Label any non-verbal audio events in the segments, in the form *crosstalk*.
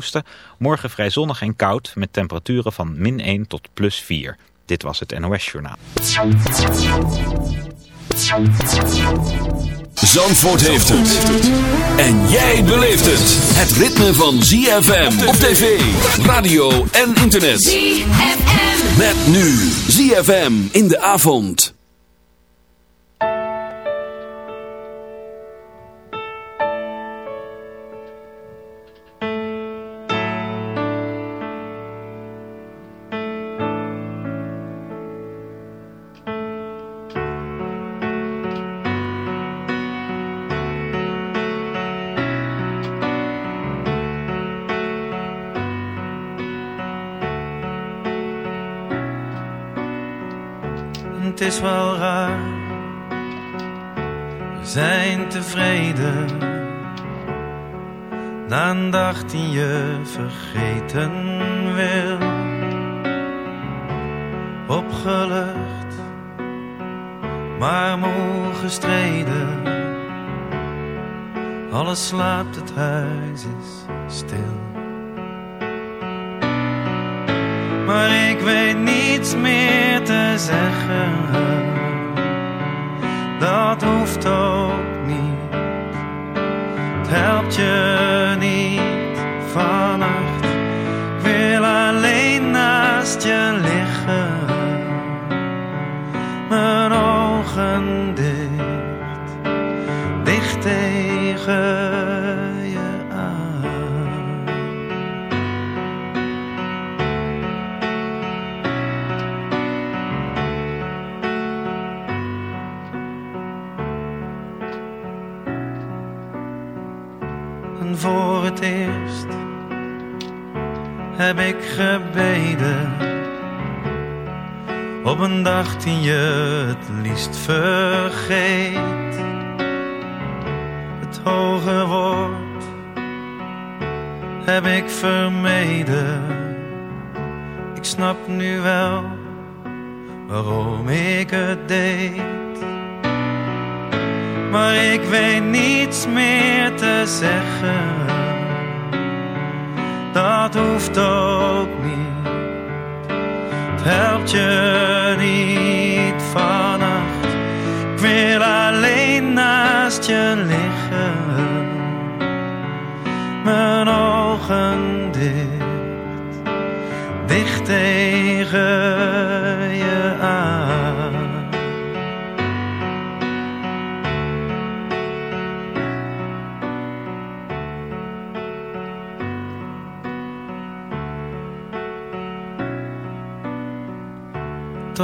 oosten. Morgen vrij zonnig en koud met temperaturen van min 1 tot plus 4. Dit was het NOS Journaal. Zandvoort heeft het. En jij beleeft het. Het ritme van ZFM op tv, radio en internet. ZFM. Met nu ZFM in de avond. Vergeten wil. Opgelucht, maar moe gestreden. Alles slaapt, het huis is stil. Maar ik weet niets meer te zeggen. Voor het eerst heb ik gebeden op een dag die je het liefst vergeet. Het hoge woord heb ik vermeden. Ik snap nu wel waarom ik het deed. Maar ik weet niets meer te zeggen. Dat hoeft ook niet. Het helpt je niet vannacht. Ik wil alleen naast je liggen. Mijn ogen dicht, dicht tegen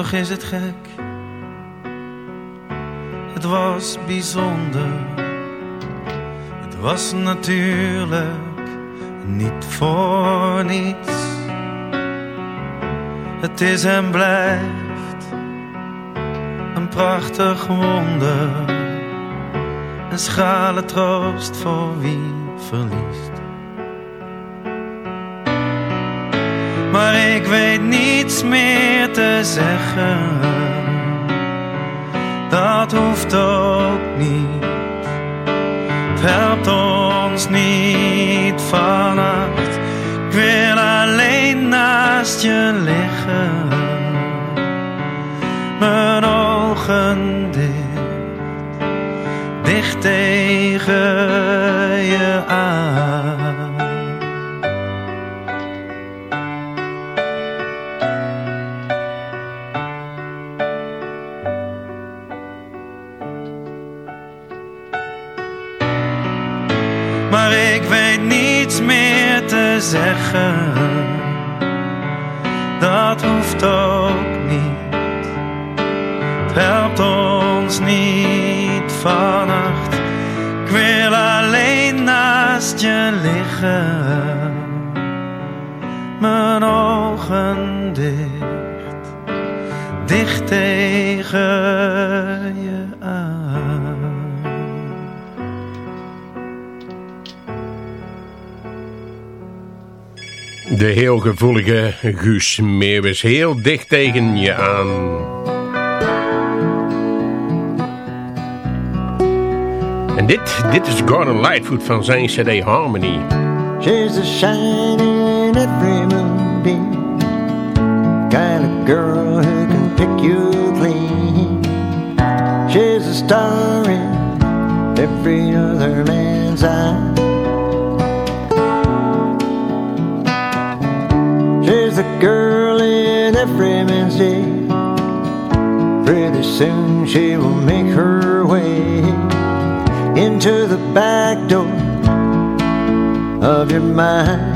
Toch is het gek. Het was bijzonder. Het was natuurlijk niet voor niets. Het is en blijft een prachtig wonder. Een schrale troost voor wie verliest. Maar ik weet niets meer te zeggen. Dat hoeft ook niet. Het helpt ons niet vannacht. Ik wil alleen naast je liggen. De heel gevoelige Guus Meeuwis heel dicht tegen je aan. En dit, dit is Gordon Lightfoot van zijn cd Harmony. She's a shining every moonbeam kind of girl who can pick you clean. She's a star in every other man's eye. Girl in every man's day. Pretty soon she will make her way into the back door of your mind.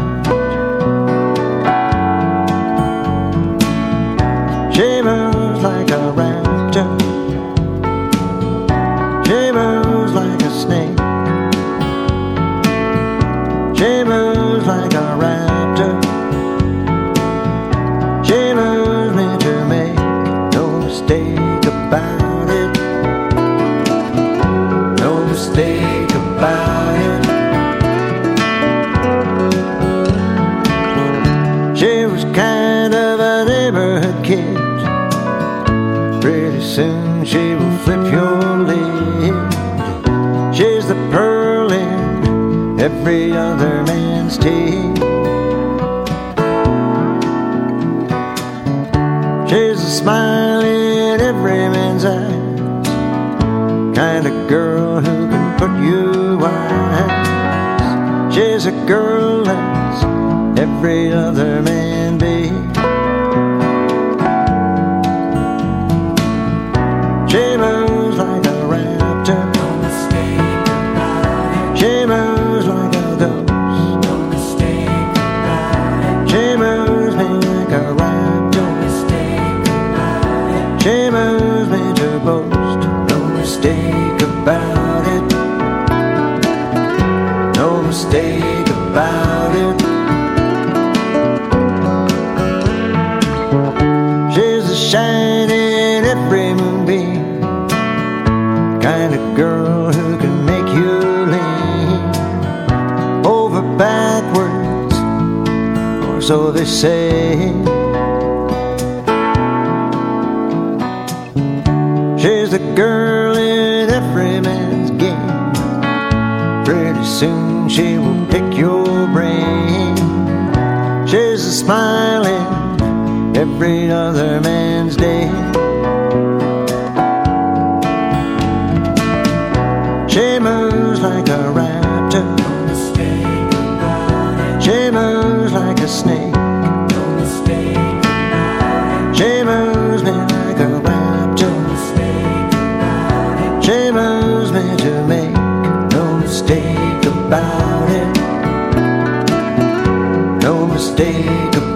Smiling every other man's day.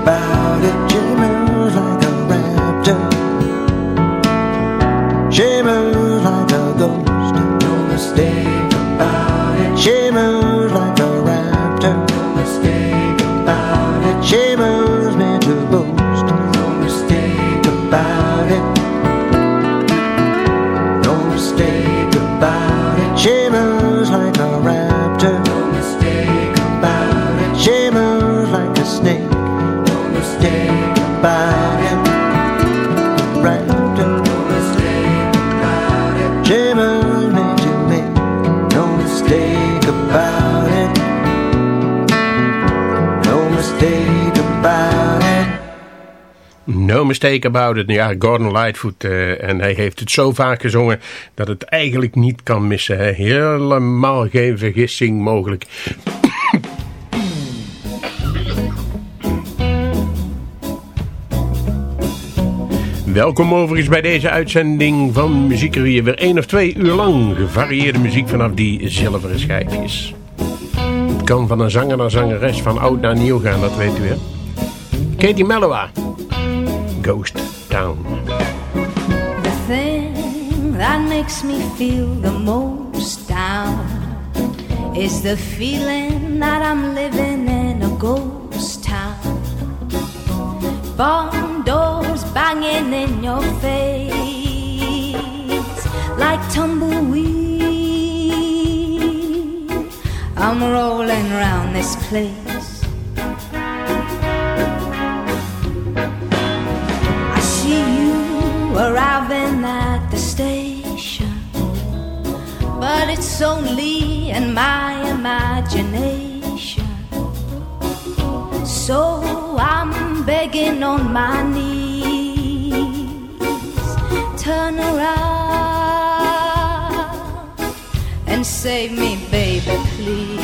Mistake mistake about. Ja, Gordon Lightfoot. eh, en hij heeft het zo vaak gezongen dat het eigenlijk niet kan missen. Hè. Helemaal geen vergissing mogelijk. Welkom overigens bij deze uitzending van Muziekerie. Weer één of twee uur lang gevarieerde muziek vanaf die zilveren schijfjes. Het kan van een zanger naar zangeres, van oud naar nieuw gaan, dat weet u hè. Katie Mellowa, Ghost Town. The thing that makes me feel the most down is the feeling that I'm living in a ghost town. Barn doors banging in your face like tumbleweed. I'm rolling around this place. it's only in my imagination. So I'm begging on my knees, turn around and save me, baby, please.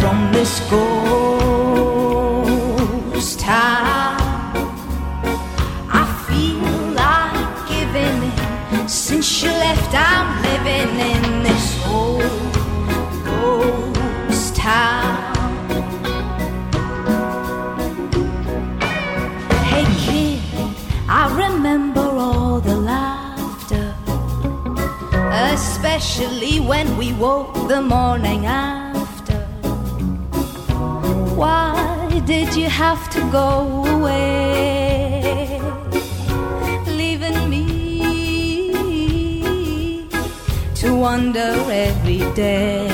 From this goal. when we woke the morning after. Why did you have to go away? Leaving me to wonder every day.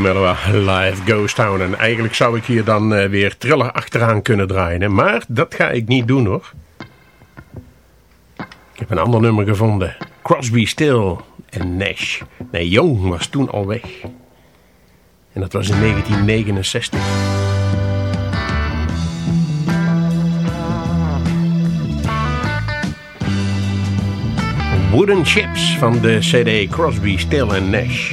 Nicky Mellowa *laughs* live Ghost Town. En eigenlijk zou ik hier dan eh, weer Triller achteraan kunnen draaien. Hè? Maar dat ga ik niet doen hoor. Ik heb een ander nummer gevonden. Crosby, Still en Nash. Nee, Jong was toen al weg. En dat was in 1969. Wooden Chips van de CD Crosby, Still en Nash.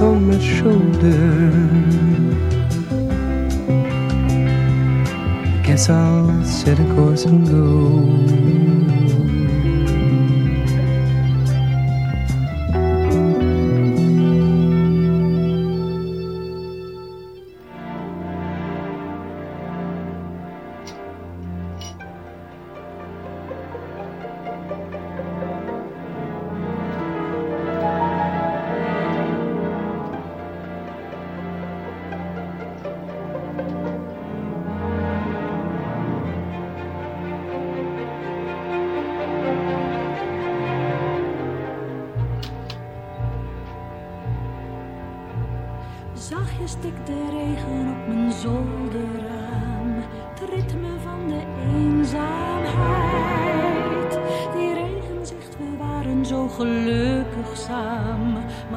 on my shoulder. Guess I'll set a course and go.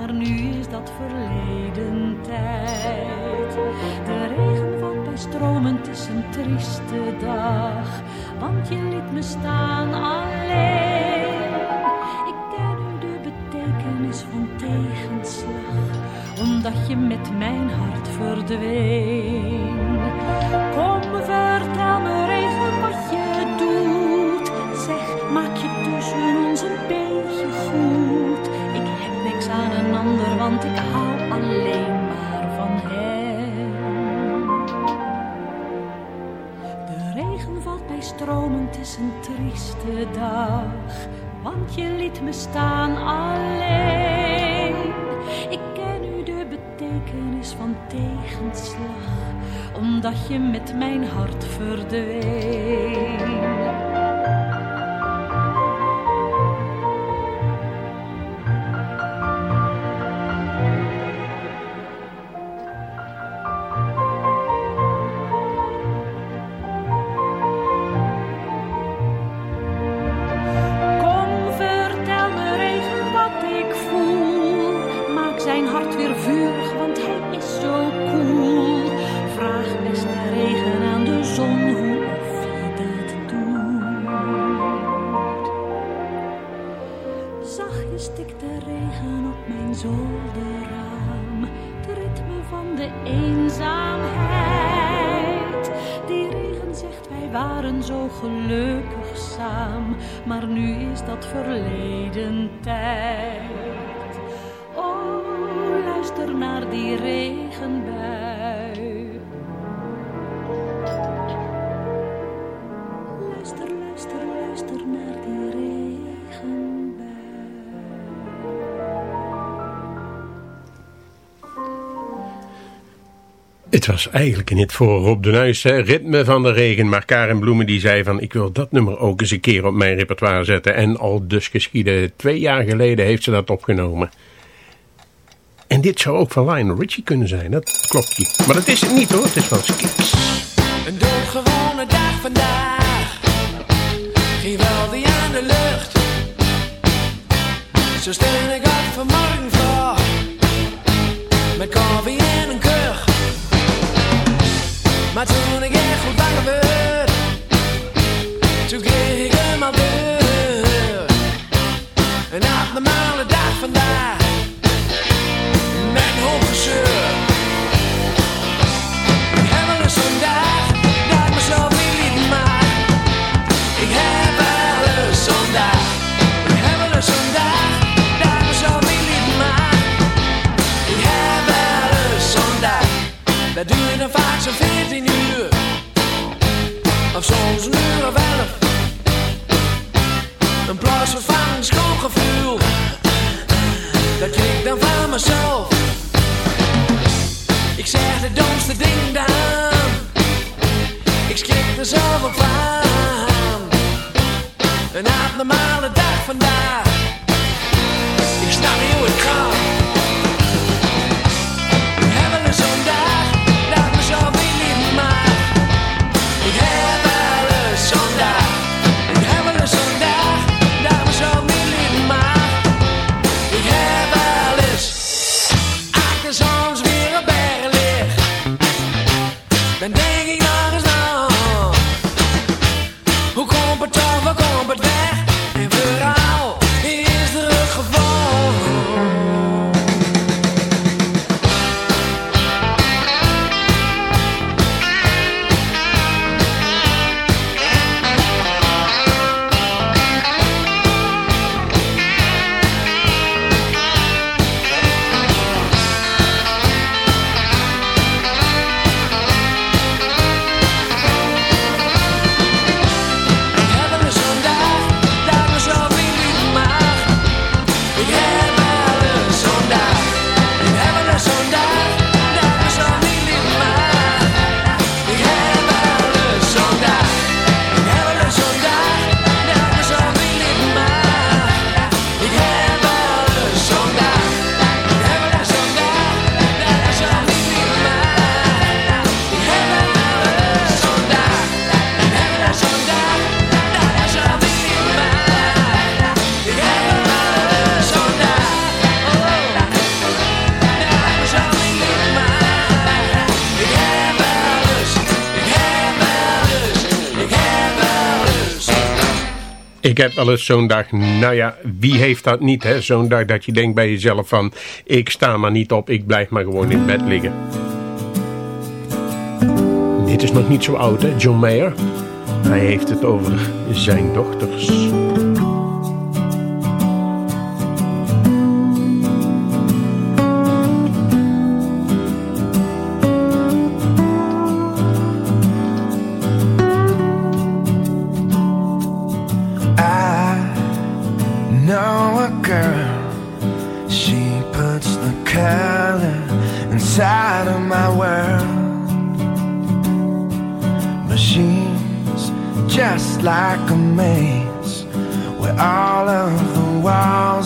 maar nu is dat verleden tijd. De regen valt bij stromen, het is een trieste dag, want je liet me staan alleen. Ik ken nu de betekenis van tegenslag, omdat je met mijn hart verdween. trieste dag, want je liet me staan alleen. Ik ken nu de betekenis van tegenslag, omdat je met mijn hart verdween. Het was eigenlijk niet voor Rob de Nuis, ritme van de regen. Maar Karen Bloemen die zei van ik wil dat nummer ook eens een keer op mijn repertoire zetten. En al dus geschieden, twee jaar geleden heeft ze dat opgenomen. En dit zou ook van Lionel Richie kunnen zijn, dat klopt niet. Maar dat is het niet hoor, het is van Skips. Een doodgewone dag vandaag. Geweldig aan de lucht. Zo stel ik op vanmorgen voor. Met koffie Maar toen ik echt goed wakker werd. Toen kreeg ik hem al Of soms Ik heb wel eens zo'n dag, nou ja, wie heeft dat niet hè? Zo'n dag dat je denkt bij jezelf van, ik sta maar niet op, ik blijf maar gewoon in bed liggen. Dit is nog niet zo oud hè, John Mayer. Hij heeft het over zijn dochters.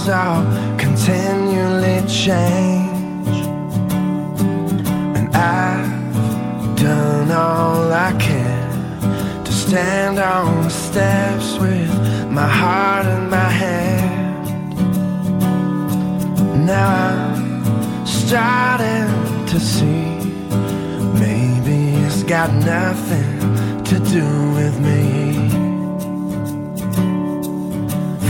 Are continually change. And I've done all I can to stand on the steps with my heart in my hand. Now I'm starting to see maybe it's got nothing to do with me.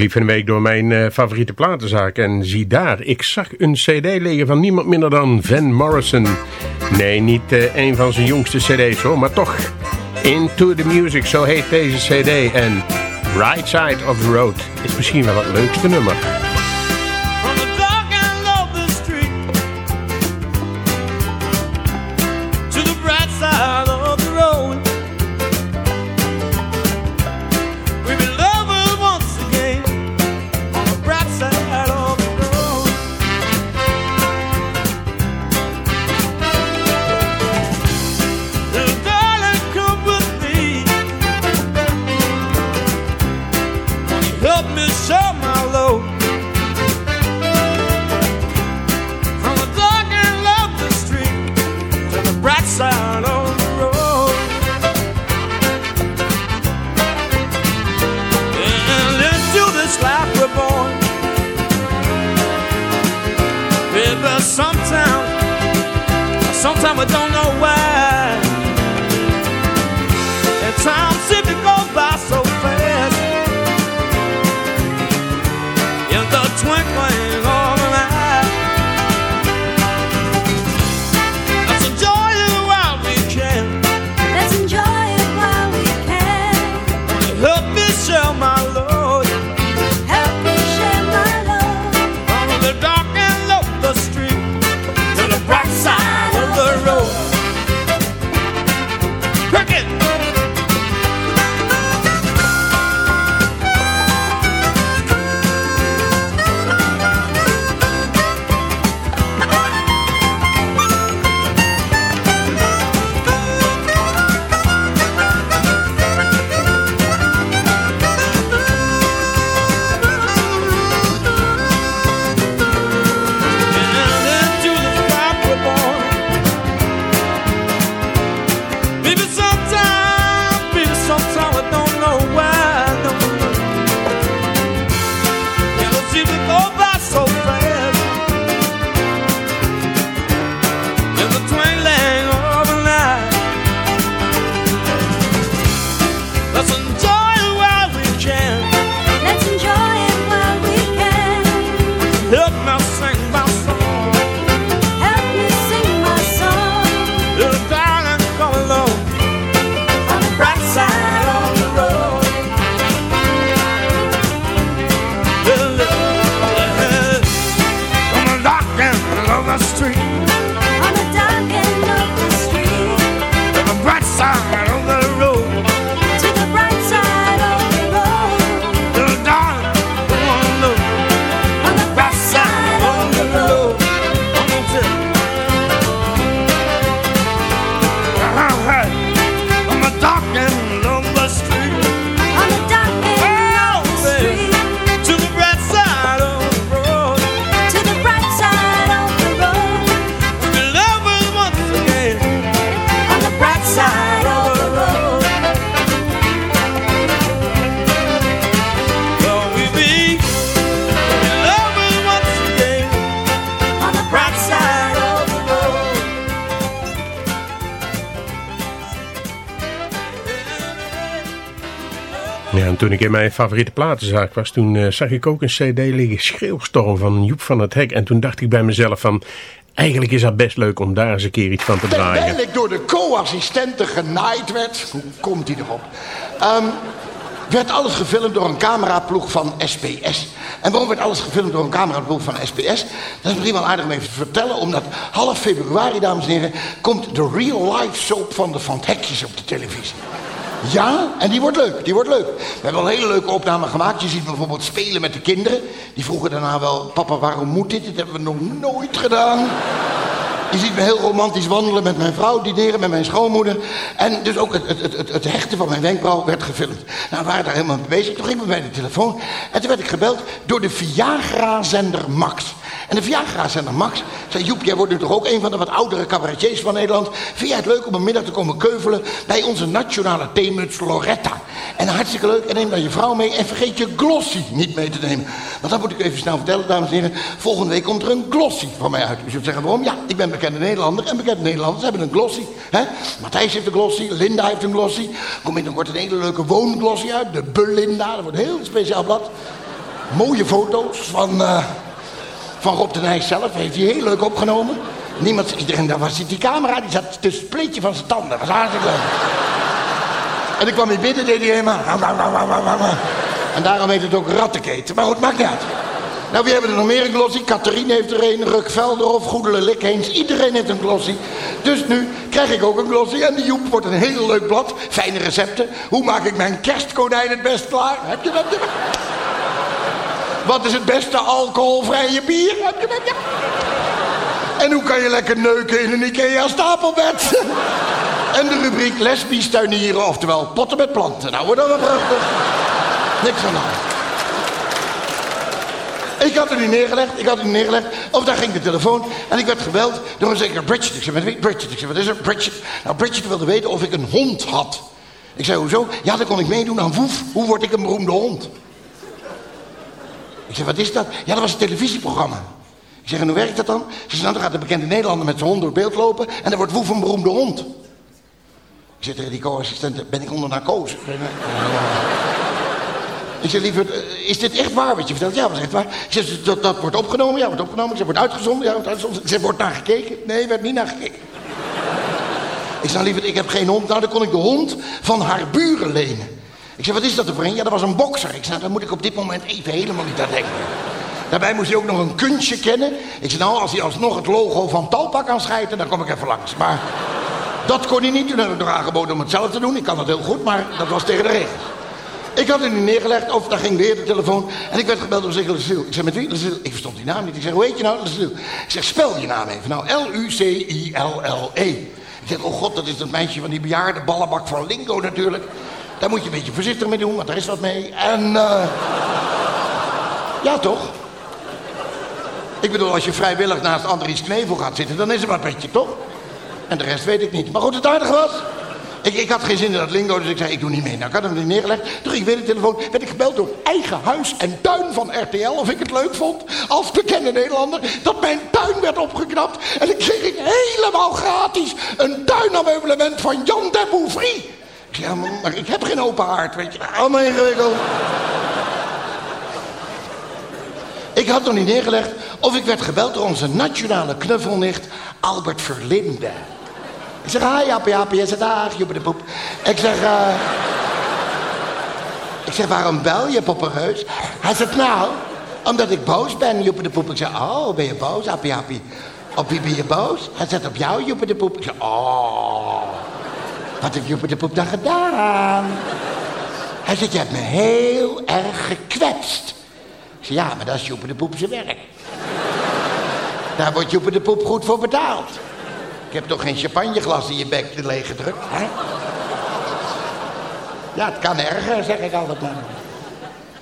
brief van de week door mijn eh, favoriete platenzaak. En zie daar, ik zag een cd liggen van niemand minder dan Van Morrison. Nee, niet eh, een van zijn jongste cd's hoor, maar toch. Into the Music, zo heet deze cd. En Right Side of the Road is misschien wel het leukste nummer. In mijn favoriete platenzaak was, toen eh, zag ik ook een cd liggen, Schreeuwstorm van Joep van het Hek. En toen dacht ik bij mezelf van, eigenlijk is dat best leuk om daar eens een keer iets van te draaien. Terwijl ik door de co-assistenten genaaid werd. Hoe komt hij erop? Ehm, werd alles gefilmd door een cameraploeg van SBS. En waarom werd alles gefilmd door een cameraploeg van SBS? Dat is misschien wel aardig om even te vertellen. Omdat half februari, dames en heren, komt de real life soap van de Van het Hekjes op de televisie. Ja, en die wordt leuk, die wordt leuk. We hebben al hele leuke opname gemaakt. Je ziet bijvoorbeeld spelen met de kinderen. Die vroegen daarna wel, papa, waarom moet dit? Dit hebben we nog nooit gedaan. Je ziet me heel romantisch wandelen met mijn vrouw, dineren met mijn schoonmoeder. En dus ook het, het, het, het hechten van mijn wenkbrauw werd gefilmd. Nou, we waren daar helemaal mee bezig. Toen ging ik bij de telefoon. En toen werd ik gebeld door de Viagra-zender Max. En de Viagra-zender Max zei... Joep, jij wordt nu toch ook een van de wat oudere cabaretiers van Nederland. Vind jij het leuk om een middag te komen keuvelen... bij onze nationale theemuts Loretta? En hartstikke leuk. En neem dan je vrouw mee. En vergeet je glossy niet mee te nemen. Want dat moet ik even snel vertellen, dames en heren. Volgende week komt er een glossy van mij uit. U zult zeggen, waarom? Ja, ik ben bekende Nederlander. En bekende Nederlanders hebben een glossy. Hè? Matthijs heeft een glossy. Linda heeft een glossy. Komt binnenkort een hele leuke woonglossy uit. De Belinda. Dat wordt een heel speciaal blad. Mooie foto's van... eh, van Rob de Nijs zelf. Heeft hij heel leuk opgenomen. Niemand, iedereen, daar was die camera, die zat tussen het spleetje van zijn tanden. Dat was hartstikke leuk. En ik kwam hier binnen, deed hij helemaal... En daarom heet het ook rattenketen. Maar goed, maakt niet uit. Nou, wie hebben er nog meer een glossy? Catherine heeft er een, Ruk Velderhof, Goedele Likheens. Iedereen heeft een glossy. Dus nu krijg ik ook een glossy. En de Joep wordt een heel leuk blad. Fijne recepten. Hoe maak ik mijn kerstkonijn het best klaar? Heb je dat? Wat is het beste alcoholvrije bier? Heb je dat? En hoe kan je lekker neuken in een Ikea stapelbed? *laughs* En de rubriek lesbisch tuinieren, oftewel potten met planten. Nou, wordt dat wel prachtig. Niks aan de. Ik had er niet neergelegd, ik had niet neergelegd. Of daar ging de telefoon en ik werd gebeld door een zeker Bridget. Ik zei? Bridget. Ik zei, wat is er? Bridget. Nou, Bridget wilde weten of ik een hond had. Ik zei, hoezo? Ja, dan kon ik meedoen aan Woef. Hoe word ik een beroemde hond? Ik zeg, wat is dat? Ja, dat was een televisieprogramma. Ik zeg, en hoe werkt dat dan? Ze zei, nou, dan gaat de bekende Nederlander met zijn hond door beeld lopen... en dan wordt Woef een beroemde hond. Ik zeg tegen die co-assistenten, ben ik onder narcose? Ik zeg, liever, is dit echt waar wat je vertelt? Ja, dat is echt waar. Ik zeg, dat, dat wordt opgenomen? Ja, wordt opgenomen. Ik zeg, wordt uitgezonden? Ja, wordt uitgezonden. Ik zeg, wordt naar gekeken? Nee, werd niet naar gekeken. Ik zeg, liever, ik heb geen hond. Nou, dan kon ik de hond van haar buren lenen. Ik zeg, wat is dat er voor een? Ja, dat was een bokser. Ik zeg, nou, daar moet ik op dit moment even helemaal niet aan denken. Daarbij moest hij ook nog een kunstje kennen. Ik zeg, nou, als hij alsnog het logo van Talpa kan schijten, dan kom ik even langs. Maar dat kon hij niet. Toen heb ik nog aangeboden om het zelf te doen. Ik kan dat heel goed, maar dat was tegen de regels. Ik had het nu neergelegd, of daar ging weer de telefoon. En ik werd gebeld door Zegel Lesiel. Ik zeg, met wie? Lesiel? Ik verstond die naam niet. Ik zeg, hoe heet je nou? Lesiel. Ik zeg, spel je naam even. Nou, L-U-C-I-L-L-E. Ik zeg, oh god, dat is dat meisje van die bejaarde ballenbak van Lingo natuurlijk. Daar moet je een beetje voorzichtig mee doen, want daar is wat mee. En, eh ja toch? Ik bedoel, als je vrijwillig naast Andries Knevel gaat zitten, dan is er maar een petje, toch? En de rest weet ik niet. Maar goed, het aardige was... Ik, ik had geen zin in dat lingo, dus ik zei, ik doe niet mee. Nou, ik had hem niet neergelegd. Toen ging ik weer de telefoon. Werd ik gebeld door eigen huis en tuin van RTL. Of ik het leuk vond, als bekende Nederlander, dat mijn tuin werd opgeknapt. En ik kreeg ik helemaal gratis een tuinameublement van Jan de Bouvry. Ik zei, ja, maar, maar ik heb geen open haard, weet je. Allemaal ingewikkeld. Ik had nog niet neergelegd of ik werd gebeld door onze nationale knuffelnicht Albert Verlinde. Ik zeg, hi, Jaapie, Jaapie. Hij zegt, joepie de poep. Ik zeg, eh... Ik zeg, waarom bel je, poppenreus? Hij zegt, nou, omdat ik boos ben, joepie de poep. Ik zeg, oh, ben je boos, Jaapie, Jaapie? Op wie ben je boos? Hij zegt, op jou, joepie de poep. Ik zeg, oh... Wat heeft joepie de poep dan gedaan? Hij zegt, je hebt me heel erg gekwetst. Ik zeg, ja, maar dat is Joepie de Poep zijn werk. Daar wordt Joepie de Poep goed voor betaald. Ik heb toch geen champagneglas in je bek leeggedrukt, hè? Ja, het kan erger, zeg ik altijd maar.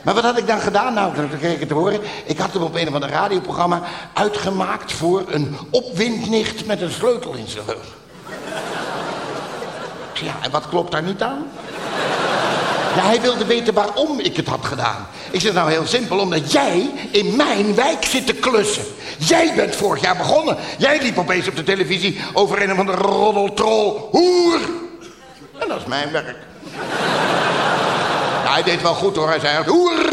Maar wat had ik dan gedaan? Nou, toen kreeg ik te horen. Ik had hem op een of ander radioprogramma uitgemaakt voor een opwindnicht met een sleutel in zijn rug. Ja, en wat klopt daar niet aan? Ja, hij wilde weten waarom ik het had gedaan. Ik zeg nou heel simpel, omdat jij in mijn wijk zit te klussen. Jij bent vorig jaar begonnen. Jij liep opeens op de televisie over een of andere roddeltrol. Hoer! En dat is mijn werk. Ja, hij deed wel goed hoor. Hij zei, oer,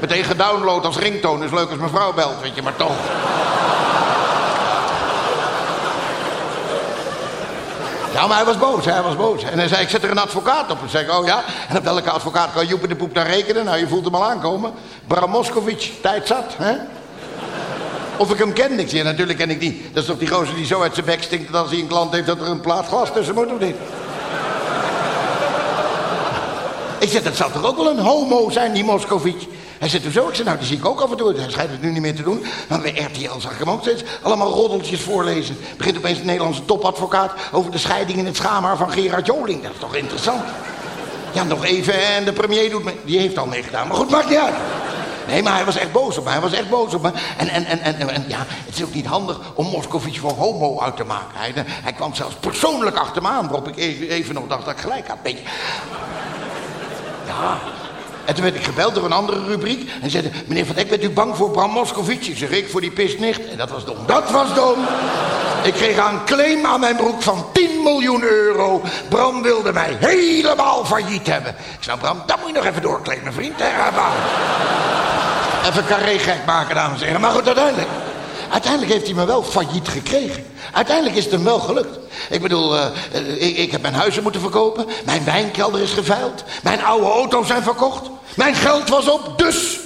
meteen gedownload als ringtoon. Is leuk als mijn vrouw belt, weet je, maar toch. Ja, maar hij was boos, hij was boos. En hij zei, ik zet er een advocaat op. En zei oh ja? En op welke advocaat kan Joep de Poep daar rekenen? Nou, je voelt hem al aankomen. Bram Moskovic, tijd zat, hè? Of ik hem ken. Ik ja, natuurlijk ken ik die. Dat is toch die gozer die zo uit zijn bek stinkt... dat als hij een klant heeft dat er een plaat glas tussen moet, of niet? Ik zeg, dat zal toch ook wel een homo zijn, die Moscovici? Hij zegt, hoezo? Ik zeg, nou, die zie ik ook af en toe. Hij schijnt het nu niet meer te doen. Maar bij RTL zag ik hem ook steeds allemaal roddeltjes voorlezen. Begint opeens een Nederlandse topadvocaat... over de scheiding in het schaamhaar van Gerard Joling. Dat is toch interessant? Ja, nog even en de premier doet mee. Die heeft al meegedaan. Maar goed, maakt niet uit. Nee, maar hij was echt boos op me. Hij was echt boos op me. En, en, en, en, en ja, het is ook niet handig om Moscovici voor homo uit te maken. Hij, hij kwam zelfs persoonlijk achter me aan... waarop ik even, even nog dacht dat ik gelijk had. Beetje. Ja. En toen werd ik gebeld door een andere rubriek. En zeiden, meneer Van Dijk, bent u bang voor Bram Moscovici? Zeg ik, voor die pisnicht. En dat was dom. Dat was dom. Ik kreeg een claim aan mijn broek van 10 miljoen euro. Bram wilde mij helemaal failliet hebben. Ik zei, nou, Bram, dat moet je nog even doorclaimen, vriend. Hè? Even carré gek maken, dames en heren. Maar goed, uiteindelijk... Uiteindelijk heeft hij me wel failliet gekregen. Uiteindelijk is het hem wel gelukt. Ik bedoel, eh, eh, ik, ik heb mijn huizen moeten verkopen. Mijn wijnkelder is geveild. Mijn oude auto's zijn verkocht. Mijn geld was op, dus...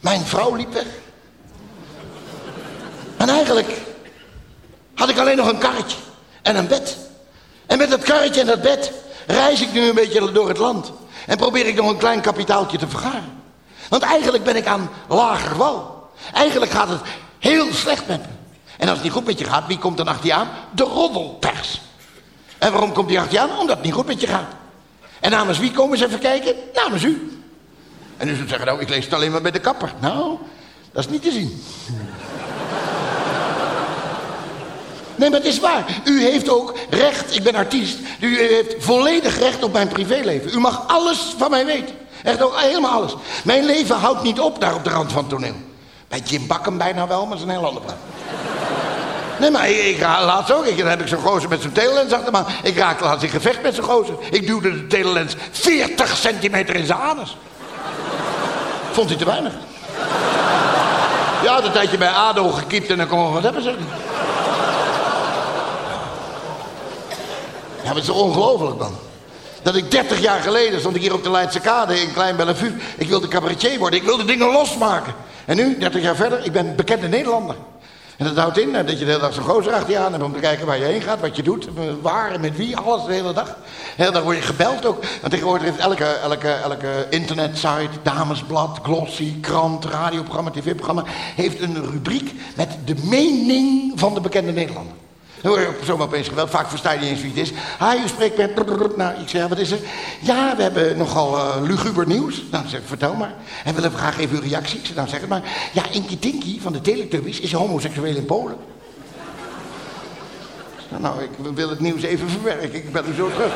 Mijn vrouw liep weg. En eigenlijk had ik alleen nog een karretje en een bed. En met dat karretje en dat bed reis ik nu een beetje door het land. En probeer ik nog een klein kapitaaltje te vergaren. Want eigenlijk ben ik aan lager wal. Eigenlijk gaat het heel slecht met me. En als het niet goed met je gaat, wie komt dan achter je aan? De roddelpers. En waarom komt die achter je aan? Omdat het niet goed met je gaat. En namens wie komen ze even kijken? Namens u. En u zult zeggen, nou, ik lees het alleen maar bij de kapper. Nou, dat is niet te zien. *laughs* Nee, maar het is waar. U heeft ook recht, ik ben artiest. U heeft volledig recht op mijn privéleven. U mag alles van mij weten. Echt ook helemaal alles. Mijn leven houdt niet op daar op de rand van het toneel. Bij Jim Bakken bijna wel, maar dat is een heel ander praat. Nee, maar ik, ik laatst ook. Ik, dan heb ik zo'n gozer met zo'n telelens achter me. Ik raakte laatst in gevecht met zo'n gozer. Ik duwde de telelens 40 centimeter in zijn anus. Vond hij te weinig. Ja, dat tijdje bij ADO gekiept en dan kon we wat hebben ze. Ja, maar het is ongelooflijk man. Dat ik 30 jaar geleden stond ik hier op de Leidse Kade in Klein Bellevue. Ik wilde cabaretier worden. Ik wilde dingen losmaken. En nu, 30 jaar verder, ik ben bekende Nederlander. En dat houdt in eh, dat je de hele dag zo'n gozer achter je aan hebt om te kijken waar je heen gaat, wat je doet, eh, waar en met wie, alles de hele dag. De hele dag word je gebeld ook. Want tegenwoordig heeft elke, elke, elke internetsite, damesblad, glossy, krant, radioprogramma, tv-programma, heeft een rubriek met de mening van de bekende Nederlander. Dan word je zomaar opeens gebeld. Vaak versta je niet eens wie het is. Hi, u spreekt met... Nou, ik zeg, wat is er? Ja, we hebben nogal uh, luguber nieuws. Nou, zeg vertel maar. En willen we graag even uw reactie. Ik zeg, nou, zeg het maar. Ja, Inky Tinky van de Teletubbies is homoseksueel in Polen. Nou, nou, ik wil het nieuws even verwerken. Ik bel u zo terug.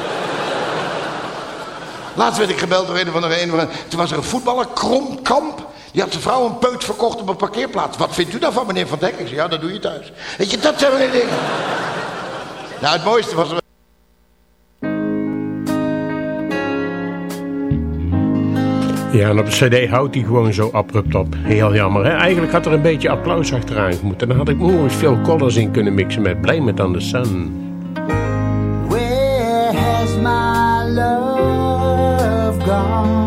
Laatst werd ik gebeld door een of andere... Een, andere- toen was er een voetballer, Kromkamp. Die had zijn vrouw een peut verkocht op een parkeerplaats. Wat vindt u daarvan, meneer Van Dek? Ik zei, ja, dat doe je thuis. Weet je, dat zijn dingen. Nou, het mooiste was... Ja, en op de cd houdt hij gewoon zo abrupt op. Heel jammer, hè? Eigenlijk had er een beetje applaus achteraan moeten. Dan had ik mooi veel colors in kunnen mixen met Blame It on the Sun. Where has my love gone?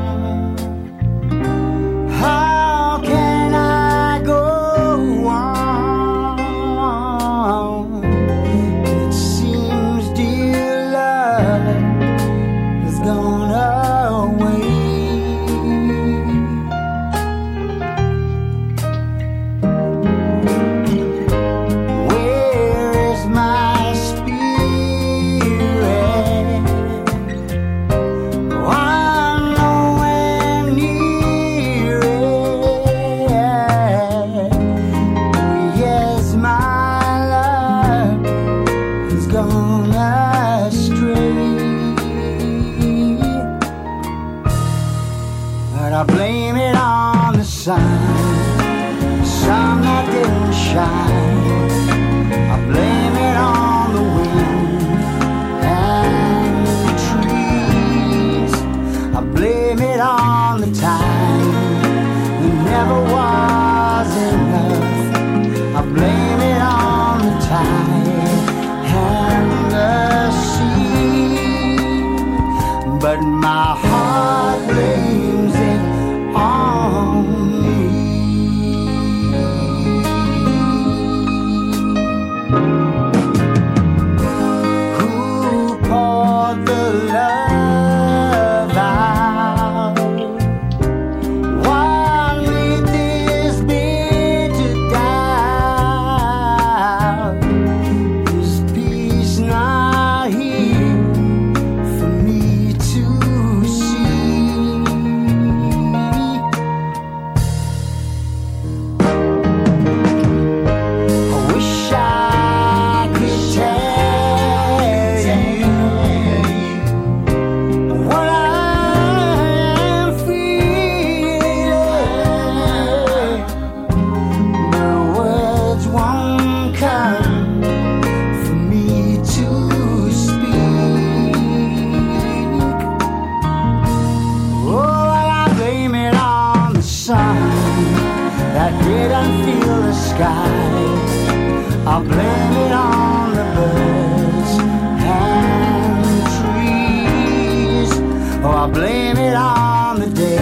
Blame it on the day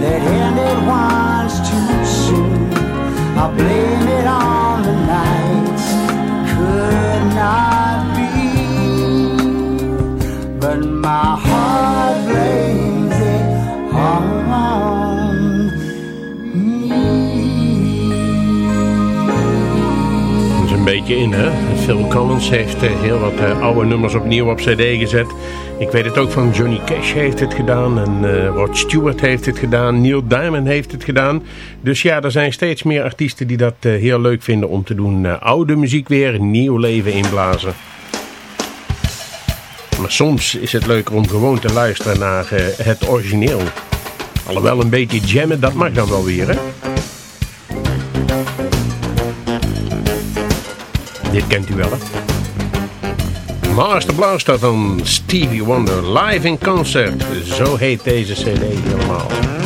that ended once too soon. I blame it on the nights could not be, but my heart blames it on een beetje in, hè? Phil Collins heeft eh, heel wat eh, oude nummers opnieuw op cd gezet. Ik weet het ook van Johnny Cash heeft het gedaan. En eh, Rod Stewart heeft het gedaan. Neil Diamond heeft het gedaan. Dus ja, er zijn steeds meer artiesten die dat eh, heel leuk vinden om te doen. Eh, oude muziek weer, nieuw leven inblazen. Maar soms is het leuker om gewoon te luisteren naar het origineel. Alhoewel een beetje jammen, dat mag dan wel weer, hè? Dit kent u wel, hè? Master Blaster van Stevie Wonder. Live in concert. Zo heet deze cd helemaal.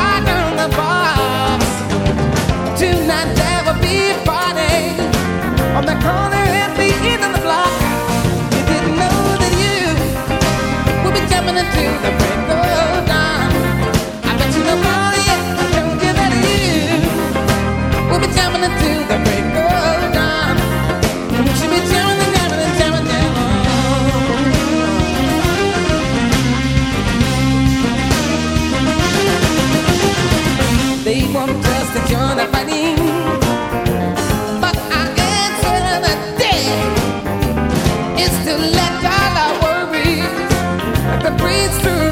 I know. it's through.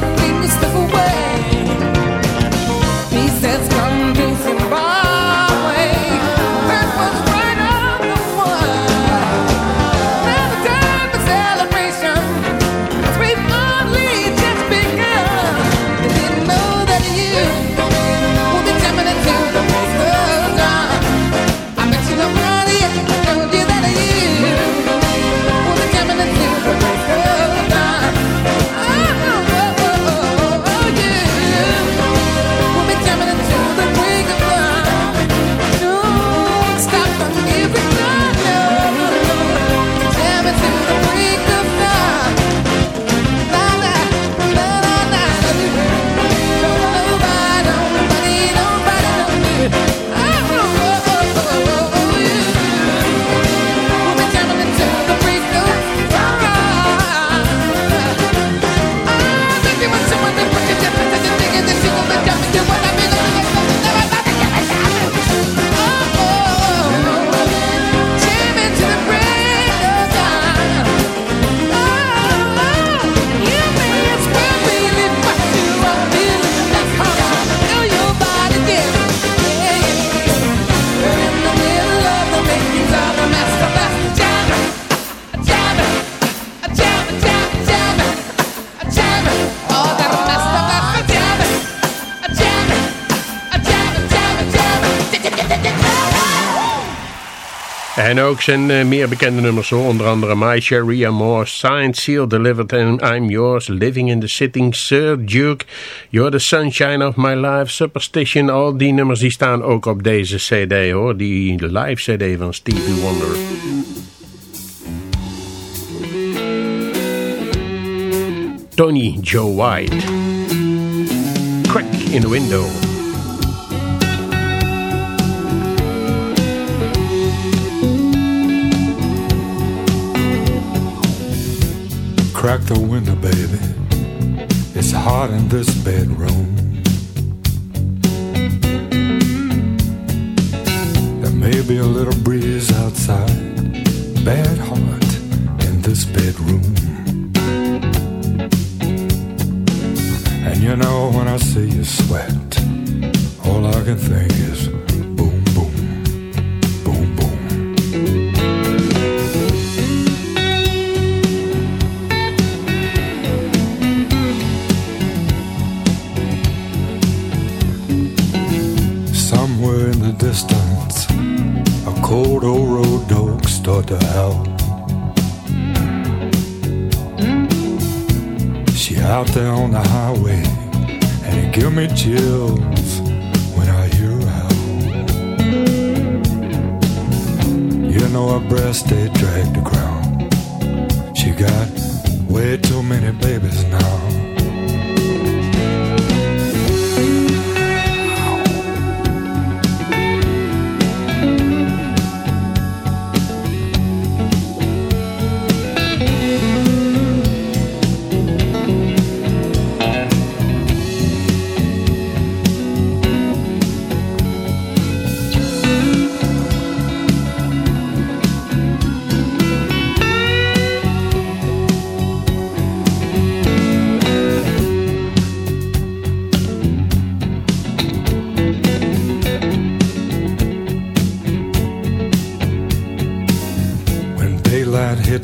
En ook zijn eh, meer bekende nummers hoor. Onder andere My Sharia Moore, Signed, Sealed, Delivered and I'm Yours, Living in the Sitting, Sir Duke, You're the Sunshine of My Life, Superstition. Al die nummers die staan ook op deze cd hoor. Die live cd van Stevie Wonder. Tony Joe White. Crack in the window. Crack the window, baby. It's hot in this bedroom. There may be a little breeze outside. Bad heart in this bedroom. And you know when I see you sweat, all I can think is cold old road dog start to howl. She out there on the highway, and it give me chills when I hear her howl. You know her breast they drag the ground. She got way too many babies now.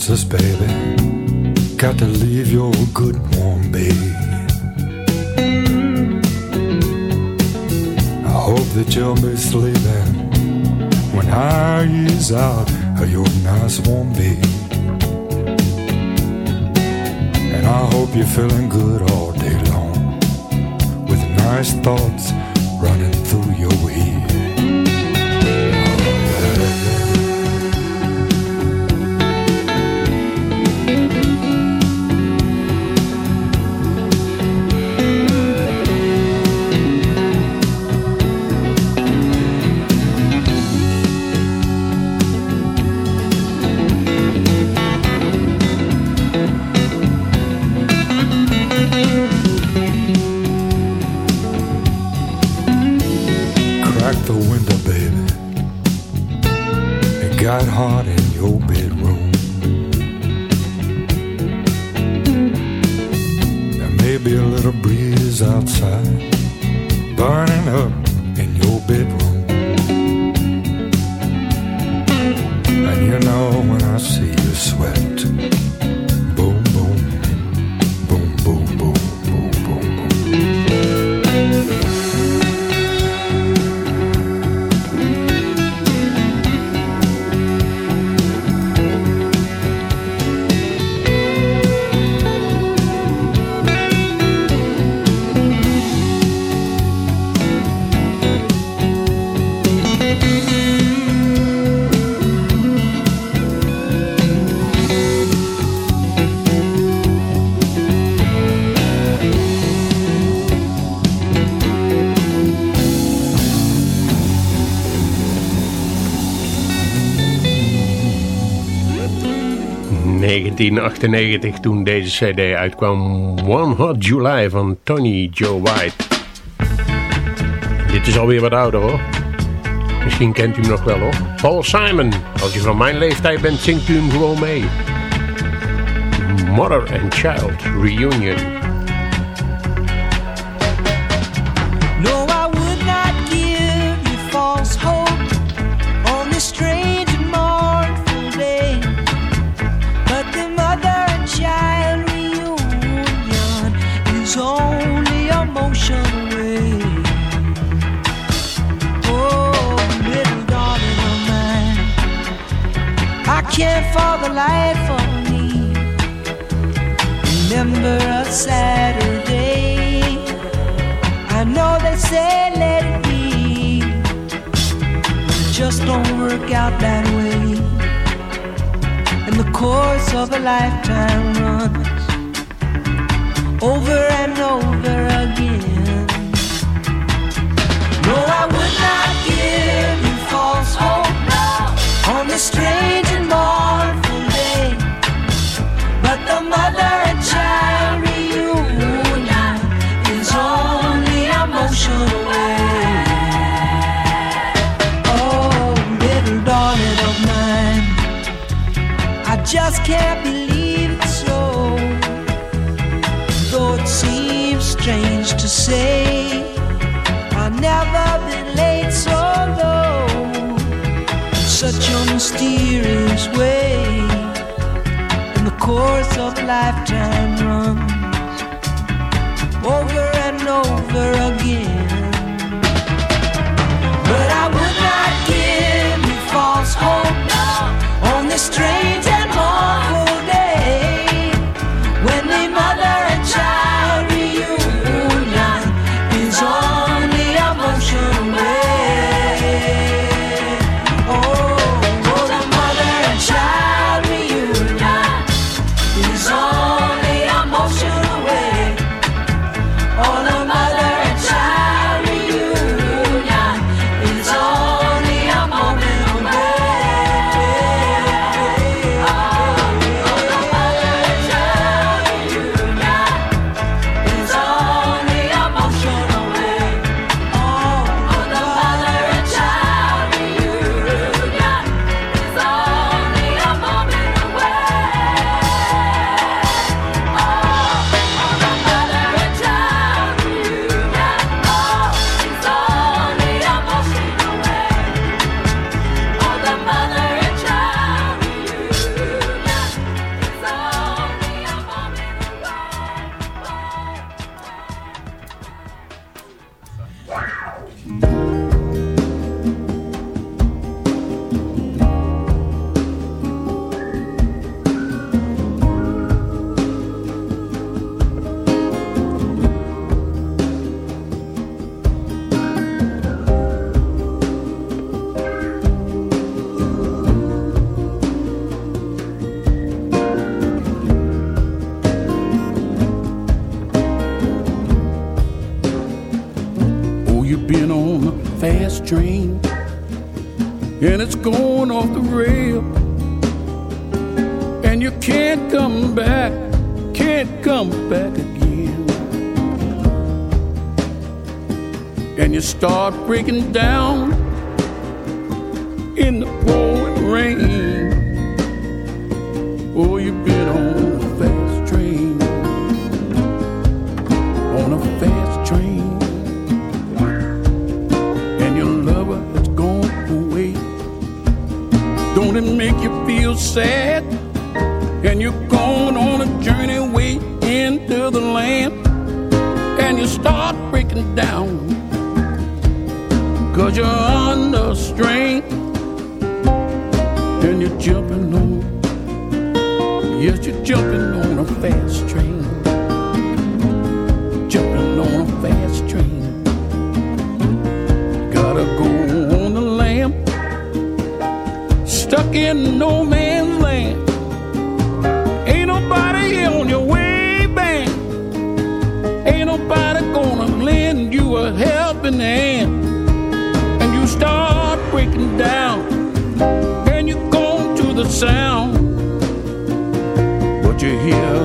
Us, baby, got to leave your good warm bed. I hope that you'll be sleeping when I ease out of your nice warm bed. And I hope you're feeling good all day long with nice thoughts a breeze outside, 1998 toen deze cd uitkwam. One Hot July van Tony Joe White. Dit is alweer wat ouder hoor. Misschien kent u hem nog wel hoor. Paul Simon. Als je van mijn leeftijd bent, zingt u hem gewoon mee. Mother and Child Reunion. Work out that way. And the course of a lifetime runs over and over again. No, I would not give you false hope on this strange and mournful day. But the mother and child reunion is only a motion just can't believe it's so. Though it seems strange to say, I've never been late so low. Such a mysterious way. And the course of lifetime runs over and over again. But I would not give you false hope on this strange breaking down in no man's land. Ain't nobody on your way back. Ain't nobody gonna lend you a helping hand. And you start breaking down. And you go to the sound. But you hear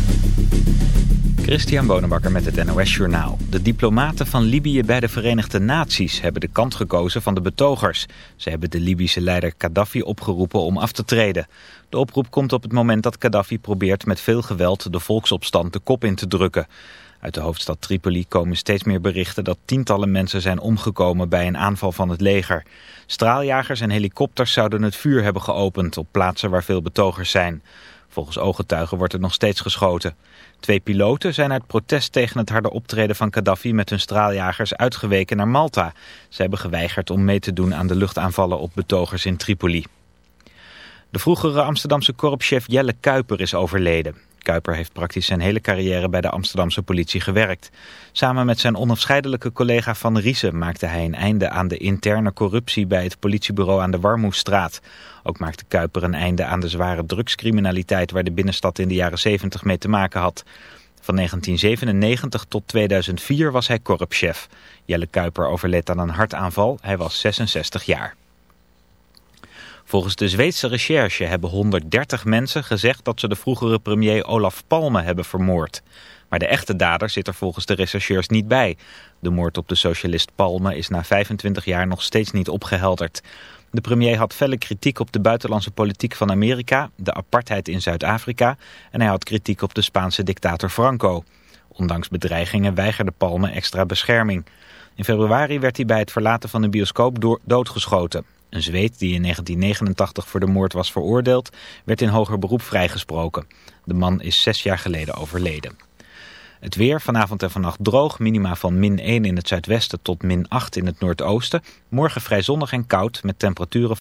Christian Bonenbakker met het NOS Journaal. De diplomaten van Libië bij de Verenigde Naties hebben de kant gekozen van de betogers. Ze hebben de Libische leider Gaddafi opgeroepen om af te treden. De oproep komt op het moment dat Gaddafi probeert met veel geweld de volksopstand de kop in te drukken. Uit de hoofdstad Tripoli komen steeds meer berichten dat tientallen mensen zijn omgekomen bij een aanval van het leger. Straaljagers en helikopters zouden het vuur hebben geopend op plaatsen waar veel betogers zijn. Volgens ooggetuigen wordt er nog steeds geschoten. Twee piloten zijn uit protest tegen het harde optreden van Gaddafi met hun straaljagers uitgeweken naar Malta. Ze hebben geweigerd om mee te doen aan de luchtaanvallen op betogers in Tripoli. De vroegere Amsterdamse korpschef Jelle Kuiper is overleden. Kuiper heeft praktisch zijn hele carrière bij de Amsterdamse politie gewerkt. Samen met zijn onafscheidelijke collega Van Riesen maakte hij een einde aan de interne corruptie bij het politiebureau aan de Warmoestraat. Ook maakte Kuiper een einde aan de zware drugscriminaliteit waar de binnenstad in de jaren 70 mee te maken had. Van 1997 tot 2004 was hij korpschef. Jelle Kuiper overleed aan een hartaanval. Hij was 66 jaar. Volgens de Zweedse recherche hebben 130 mensen gezegd dat ze de vroegere premier Olaf Palme hebben vermoord. Maar de echte dader zit er volgens de rechercheurs niet bij. De moord op de socialist Palme is na 25 jaar nog steeds niet opgehelderd. De premier had felle kritiek op de buitenlandse politiek van Amerika, de apartheid in Zuid-Afrika en hij had kritiek op de Spaanse dictator Franco. Ondanks bedreigingen weigerde Palme extra bescherming. In februari werd hij bij het verlaten van de bioscoop doodgeschoten. Een Zweed die in 1989 voor de moord was veroordeeld, werd in hoger beroep vrijgesproken. De man is zes jaar geleden overleden. Het weer, vanavond en vannacht droog, minima van min 1 in het zuidwesten tot min 8 in het noordoosten. Morgen vrij zonnig en koud met temperaturen